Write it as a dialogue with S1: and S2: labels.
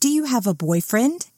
S1: Do you have a boyfriend?